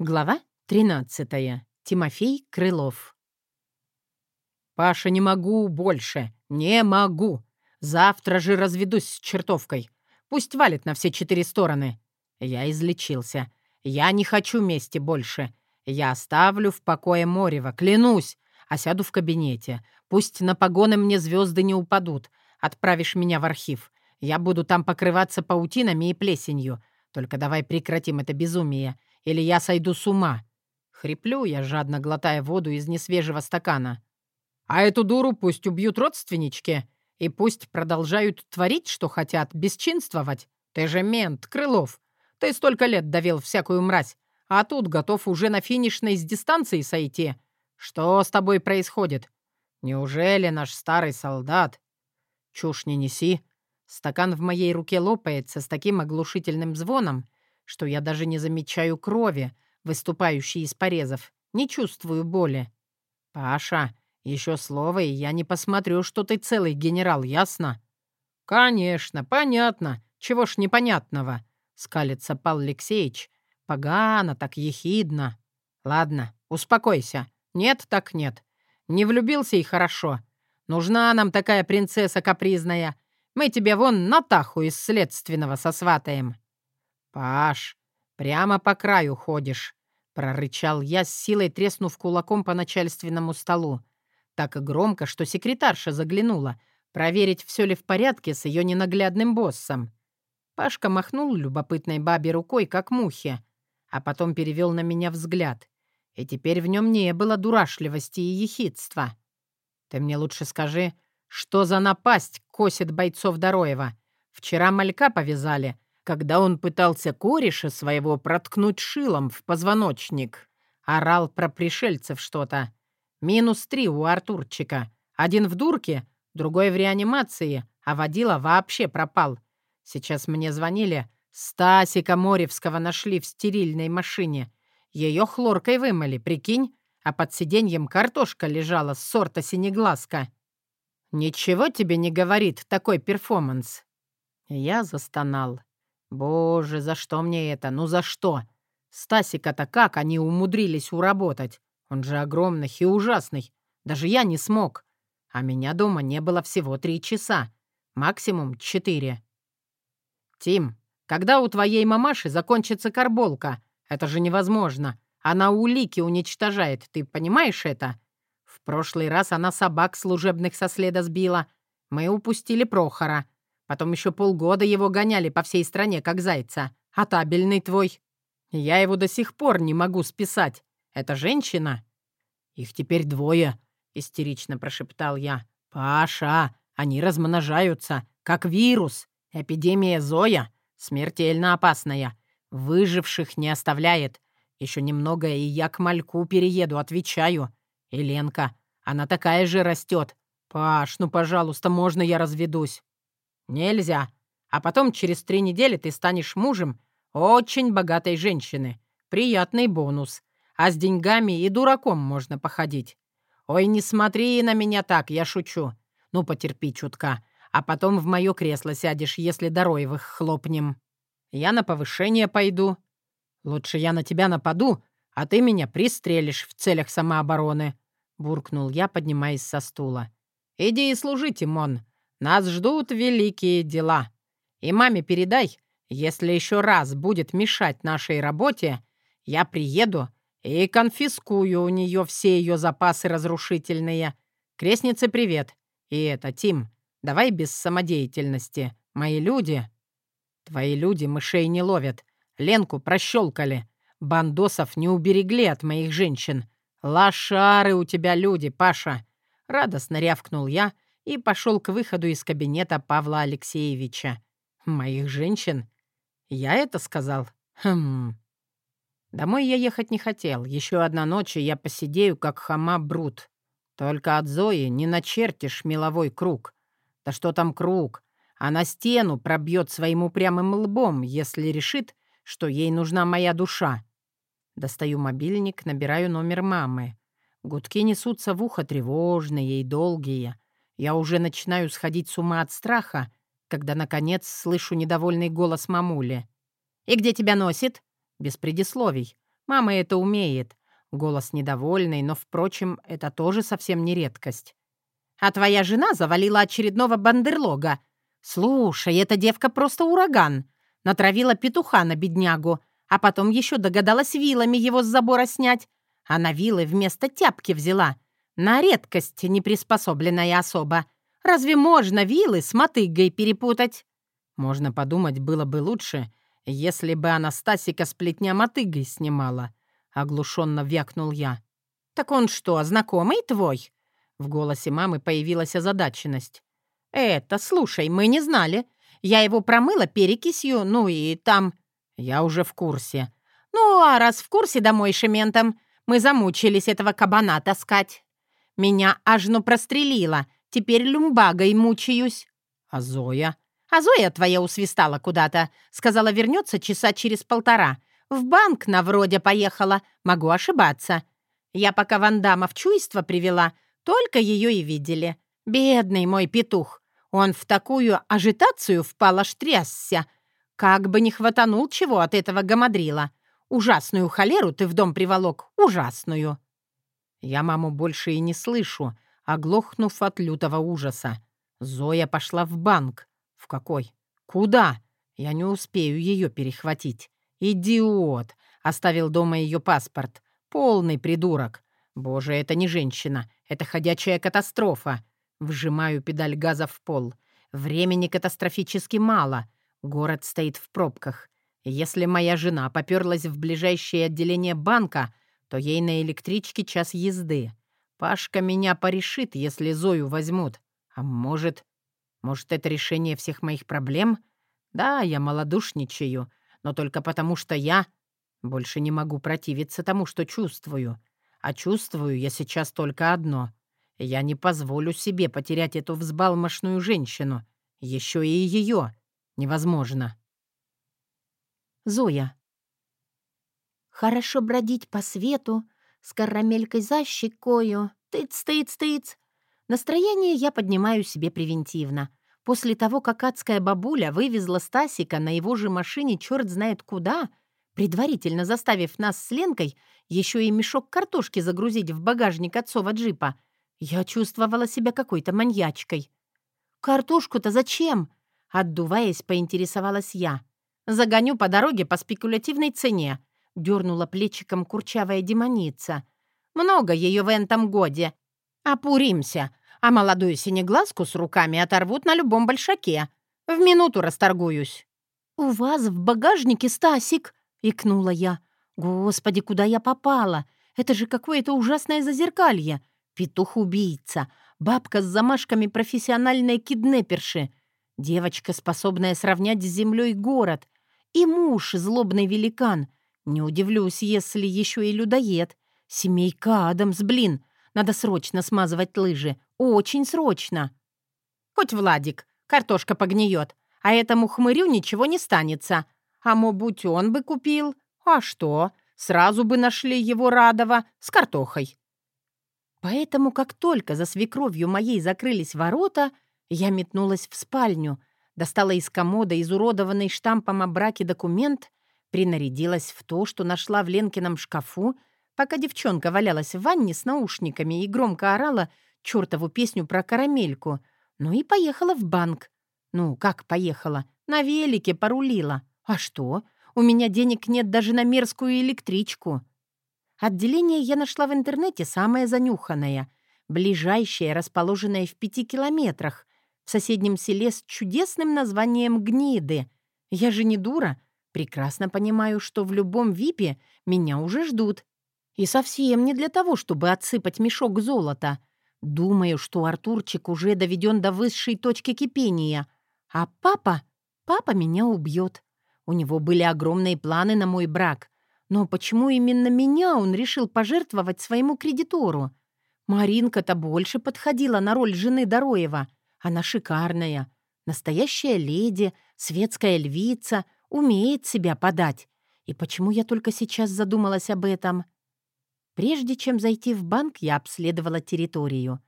Глава 13. Тимофей Крылов. «Паша, не могу больше. Не могу. Завтра же разведусь с чертовкой. Пусть валит на все четыре стороны. Я излечился. Я не хочу мести больше. Я оставлю в покое Морева, клянусь. А сяду в кабинете. Пусть на погоны мне звезды не упадут. Отправишь меня в архив. Я буду там покрываться паутинами и плесенью. Только давай прекратим это безумие или я сойду с ума. Хриплю я, жадно глотая воду из несвежего стакана. А эту дуру пусть убьют родственнички, и пусть продолжают творить, что хотят, бесчинствовать. Ты же мент, Крылов. Ты столько лет давил всякую мразь, а тут готов уже на финишной с дистанции сойти. Что с тобой происходит? Неужели наш старый солдат? Чушь не неси. Стакан в моей руке лопается с таким оглушительным звоном, что я даже не замечаю крови, выступающей из порезов, не чувствую боли. «Паша, еще слово, и я не посмотрю, что ты целый генерал, ясно?» «Конечно, понятно. Чего ж непонятного?» — скалится Пал Алексеевич. «Погано, так ехидно. Ладно, успокойся. Нет, так нет. Не влюбился и хорошо. Нужна нам такая принцесса капризная. Мы тебе вон на таху из следственного сосватаем». «Паш, прямо по краю ходишь», — прорычал я, с силой треснув кулаком по начальственному столу. Так громко, что секретарша заглянула, проверить, все ли в порядке с ее ненаглядным боссом. Пашка махнул любопытной бабе рукой, как мухи, а потом перевел на меня взгляд. И теперь в нем не было дурашливости и ехидства. «Ты мне лучше скажи, что за напасть косит бойцов Дороева? Вчера малька повязали, когда он пытался кореша своего проткнуть шилом в позвоночник. Орал про пришельцев что-то. Минус три у Артурчика. Один в дурке, другой в реанимации, а водила вообще пропал. Сейчас мне звонили. Стасика Моревского нашли в стерильной машине. Ее хлоркой вымыли, прикинь? А под сиденьем картошка лежала с сорта синеглазка. «Ничего тебе не говорит такой перформанс?» Я застонал. Боже, за что мне это? Ну за что? Стасика-то как они умудрились уработать? Он же огромный и ужасный. Даже я не смог. А меня дома не было всего три часа. Максимум четыре. «Тим, когда у твоей мамаши закончится карболка? Это же невозможно. Она улики уничтожает, ты понимаешь это? В прошлый раз она собак служебных со следа сбила. Мы упустили Прохора. Потом еще полгода его гоняли по всей стране, как зайца. А табельный твой? Я его до сих пор не могу списать. Это женщина?» «Их теперь двое», — истерично прошептал я. «Паша, они размножаются, как вирус. Эпидемия Зоя смертельно опасная. Выживших не оставляет. Еще немного, и я к мальку перееду, отвечаю. И Ленка, она такая же растет. Паш, ну, пожалуйста, можно я разведусь?» «Нельзя. А потом через три недели ты станешь мужем очень богатой женщины. Приятный бонус. А с деньгами и дураком можно походить. Ой, не смотри на меня так, я шучу. Ну, потерпи чутка. А потом в мое кресло сядешь, если Дороевых хлопнем. Я на повышение пойду. Лучше я на тебя нападу, а ты меня пристрелишь в целях самообороны», — буркнул я, поднимаясь со стула. «Иди и служи, Тимон. Нас ждут великие дела. И маме передай, если еще раз будет мешать нашей работе, я приеду и конфискую у нее все ее запасы разрушительные. Крестнице привет. И это, Тим, давай без самодеятельности. Мои люди... Твои люди мышей не ловят. Ленку прощелкали. Бандосов не уберегли от моих женщин. Лошары у тебя люди, Паша. Радостно рявкнул я, — и пошел к выходу из кабинета Павла Алексеевича. «Моих женщин?» «Я это сказал?» «Хм...» Домой я ехать не хотел. Еще одна ночь, и я посидею, как хама Брут. Только от Зои не начертишь меловой круг. Да что там круг? Она стену пробьет своим упрямым лбом, если решит, что ей нужна моя душа. Достаю мобильник, набираю номер мамы. Гудки несутся в ухо тревожные и долгие. Я уже начинаю сходить с ума от страха, когда, наконец, слышу недовольный голос мамули. «И где тебя носит?» Без предисловий. Мама это умеет. Голос недовольный, но, впрочем, это тоже совсем не редкость. А твоя жена завалила очередного бандерлога. Слушай, эта девка просто ураган. Натравила петуха на беднягу, а потом еще догадалась вилами его с забора снять. Она вилы вместо тяпки взяла. На редкость неприспособленная особа. Разве можно вилы с мотыгой перепутать? Можно подумать, было бы лучше, если бы Анастасика сплетня мотыгой снимала. Оглушенно вякнул я. «Так он что, знакомый твой?» В голосе мамы появилась озадаченность. «Это, слушай, мы не знали. Я его промыла перекисью, ну и там...» «Я уже в курсе». «Ну, а раз в курсе, домой шементом. Мы замучились этого кабана таскать. Меня аж ну прострелило. Теперь люмбагой мучаюсь». «А Зоя?» «А Зоя твоя усвистала куда-то. Сказала, вернется часа через полтора. В банк на вроде поехала. Могу ошибаться. Я пока Вандама в чувство привела, только ее и видели. Бедный мой петух. Он в такую ажитацию впал, аж трясся. Как бы не хватанул чего от этого гамадрила. Ужасную холеру ты в дом приволок. Ужасную. Я маму больше и не слышу, оглохнув от лютого ужаса. Зоя пошла в банк. В какой? Куда? Я не успею ее перехватить. Идиот! Оставил дома ее паспорт. Полный придурок. Боже, это не женщина. Это ходячая катастрофа. Вжимаю педаль газа в пол. Времени катастрофически мало. Город стоит в пробках. Если моя жена поперлась в ближайшее отделение банка, то ей на электричке час езды. Пашка меня порешит, если Зою возьмут. А может... Может, это решение всех моих проблем? Да, я малодушничаю, но только потому, что я больше не могу противиться тому, что чувствую. А чувствую я сейчас только одно. Я не позволю себе потерять эту взбалмошную женщину. Еще и ее. Невозможно. Зоя. Хорошо бродить по свету, с карамелькой за щекою. Тыц-тыц-тыц. Настроение я поднимаю себе превентивно. После того, как адская бабуля вывезла Стасика на его же машине черт знает куда, предварительно заставив нас с Ленкой еще и мешок картошки загрузить в багажник отцова джипа, я чувствовала себя какой-то маньячкой. «Картошку-то зачем?» — отдуваясь, поинтересовалась я. «Загоню по дороге по спекулятивной цене», — дернула плечиком курчавая демоница. «Много ее в этом годе. Опуримся, а молодую синеглазку с руками оторвут на любом большаке. В минуту расторгуюсь». «У вас в багажнике Стасик!» — икнула я. «Господи, куда я попала? Это же какое-то ужасное зазеркалье! Петух-убийца, бабка с замашками профессиональной киднеперши, девочка, способная сравнять с землей город, и муж, злобный великан. Не удивлюсь, если еще и людоед. Семейка Адамс, блин, надо срочно смазывать лыжи, очень срочно. Хоть Владик, картошка погниет, а этому хмырю ничего не станется. А мобуть он бы купил. А что? Сразу бы нашли его Радова с картохой. Поэтому, как только за свекровью моей закрылись ворота, я метнулась в спальню, достала из комода изуродованный штампом о браке документ, принарядилась в то, что нашла в Ленкином шкафу, пока девчонка валялась в ванне с наушниками и громко орала чертову песню про карамельку, ну и поехала в банк. Ну, как поехала? На велике порулила. А что? У меня денег нет даже на мерзкую электричку. Отделение я нашла в интернете самое занюханное, ближайшее, расположенное в пяти километрах, в соседнем селе с чудесным названием Гниды. Я же не дура, прекрасно понимаю, что в любом ВИПе меня уже ждут. И совсем не для того, чтобы отсыпать мешок золота. Думаю, что Артурчик уже доведен до высшей точки кипения. А папа... Папа меня убьет. У него были огромные планы на мой брак. Но почему именно меня он решил пожертвовать своему кредитору? Маринка-то больше подходила на роль жены Дороева. Она шикарная, настоящая леди, светская львица, умеет себя подать. И почему я только сейчас задумалась об этом? Прежде чем зайти в банк, я обследовала территорию.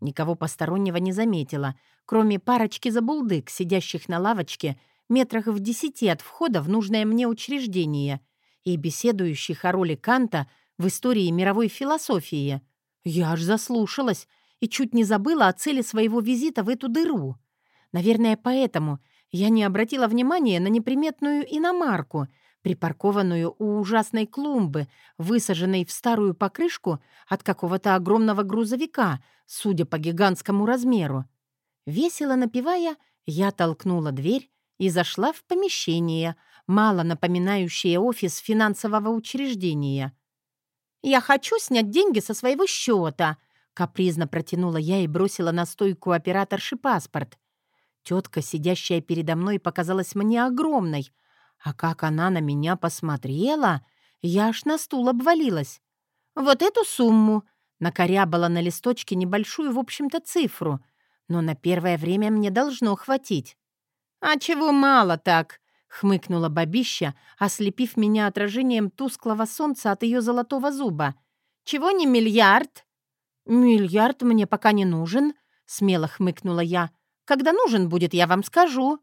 Никого постороннего не заметила, кроме парочки забулдык, сидящих на лавочке метрах в десяти от входа в нужное мне учреждение — и беседующих о роли Канта в истории мировой философии. Я аж заслушалась и чуть не забыла о цели своего визита в эту дыру. Наверное, поэтому я не обратила внимания на неприметную иномарку, припаркованную у ужасной клумбы, высаженной в старую покрышку от какого-то огромного грузовика, судя по гигантскому размеру. Весело напевая, я толкнула дверь и зашла в помещение, мало напоминающее офис финансового учреждения. «Я хочу снять деньги со своего счета», — капризно протянула я и бросила на стойку операторши паспорт. Тетка, сидящая передо мной, показалась мне огромной, а как она на меня посмотрела, я аж на стул обвалилась. «Вот эту сумму!» — накорябала на листочке небольшую, в общем-то, цифру, но на первое время мне должно хватить. «А чего мало так?» — хмыкнула бабища, ослепив меня отражением тусклого солнца от ее золотого зуба. «Чего не миллиард?» «Миллиард мне пока не нужен», — смело хмыкнула я. «Когда нужен будет, я вам скажу».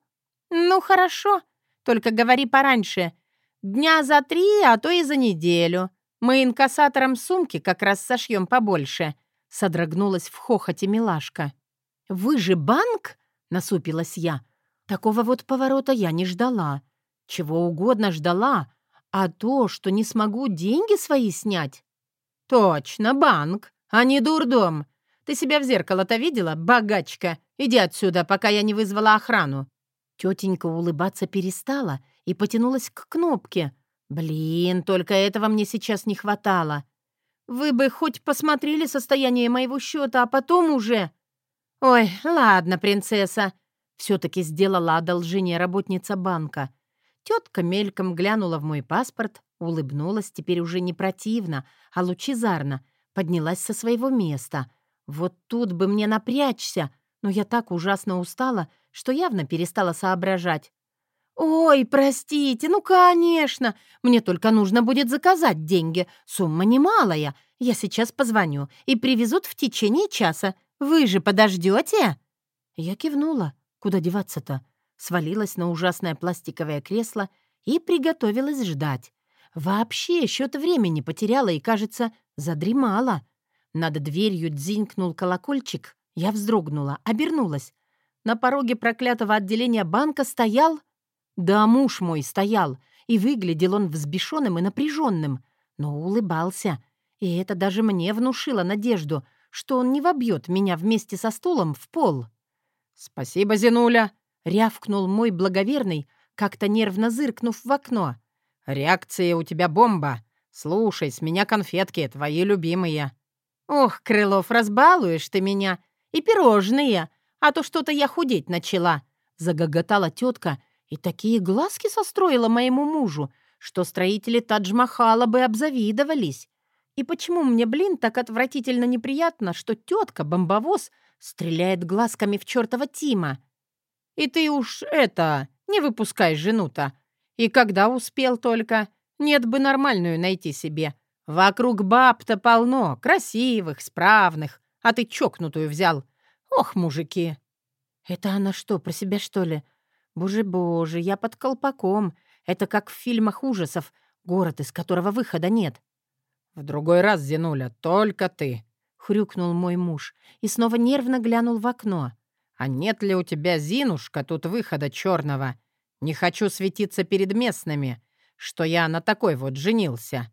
«Ну, хорошо. Только говори пораньше. Дня за три, а то и за неделю. Мы инкассатором сумки как раз сошьем побольше», — содрогнулась в хохоте милашка. «Вы же банк?» — насупилась я. Такого вот поворота я не ждала. Чего угодно ждала, а то, что не смогу деньги свои снять. Точно, банк, а не дурдом. Ты себя в зеркало-то видела, богачка? Иди отсюда, пока я не вызвала охрану. Тетенька улыбаться перестала и потянулась к кнопке. Блин, только этого мне сейчас не хватало. Вы бы хоть посмотрели состояние моего счета, а потом уже... Ой, ладно, принцесса, все-таки сделала одолжение работница банка. Тетка мельком глянула в мой паспорт, улыбнулась теперь уже не противно, а лучезарно, поднялась со своего места. Вот тут бы мне напрячься, но я так ужасно устала, что явно перестала соображать. «Ой, простите, ну, конечно! Мне только нужно будет заказать деньги. Сумма немалая. Я сейчас позвоню, и привезут в течение часа. Вы же подождете?» Я кивнула. Куда деваться-то? Свалилась на ужасное пластиковое кресло и приготовилась ждать. Вообще счет времени потеряла и, кажется, задремала. Над дверью дзинькнул колокольчик. Я вздрогнула, обернулась. На пороге проклятого отделения банка стоял... Да, муж мой стоял, и выглядел он взбешенным и напряженным, но улыбался. И это даже мне внушило надежду, что он не вобьет меня вместе со стулом в пол. «Спасибо, Зинуля!» — рявкнул мой благоверный, как-то нервно зыркнув в окно. «Реакция у тебя бомба! Слушай, с меня конфетки, твои любимые!» «Ох, Крылов, разбалуешь ты меня! И пирожные! А то что-то я худеть начала!» — загоготала тетка и такие глазки состроила моему мужу, что строители Тадж-Махала бы обзавидовались. И почему мне, блин, так отвратительно неприятно, что тетка-бомбовоз Стреляет глазками в чертова Тима. И ты уж это, не выпускай жену-то. И когда успел только, нет бы нормальную найти себе. Вокруг баб-то полно, красивых, справных, а ты чокнутую взял. Ох, мужики. Это она что, про себя что ли? Боже-боже, я под колпаком. Это как в фильмах ужасов, город, из которого выхода нет. В другой раз, Зинуля, только ты. — хрюкнул мой муж и снова нервно глянул в окно. «А нет ли у тебя, Зинушка, тут выхода черного? Не хочу светиться перед местными, что я на такой вот женился».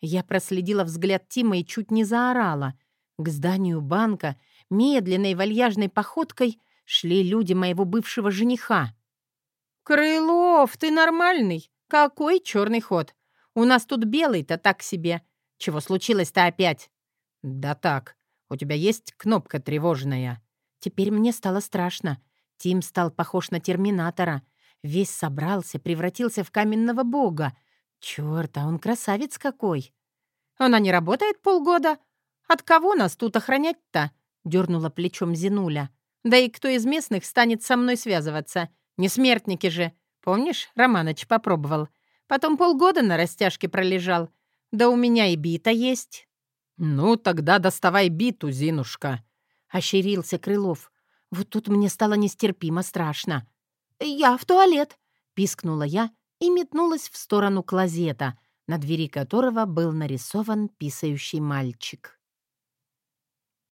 Я проследила взгляд Тима и чуть не заорала. К зданию банка медленной вальяжной походкой шли люди моего бывшего жениха. «Крылов, ты нормальный? Какой черный ход? У нас тут белый-то так себе. Чего случилось-то опять?» «Да так. У тебя есть кнопка тревожная?» Теперь мне стало страшно. Тим стал похож на терминатора. Весь собрался, превратился в каменного бога. Чёрт, а он красавец какой! «Она не работает полгода? От кого нас тут охранять-то?» — дернула плечом Зинуля. «Да и кто из местных станет со мной связываться? Не смертники же. Помнишь, Романыч попробовал? Потом полгода на растяжке пролежал. Да у меня и бита есть». «Ну, тогда доставай биту, Зинушка», — ощерился Крылов. Вот тут мне стало нестерпимо страшно. «Я в туалет», — пискнула я и метнулась в сторону клозета, на двери которого был нарисован писающий мальчик.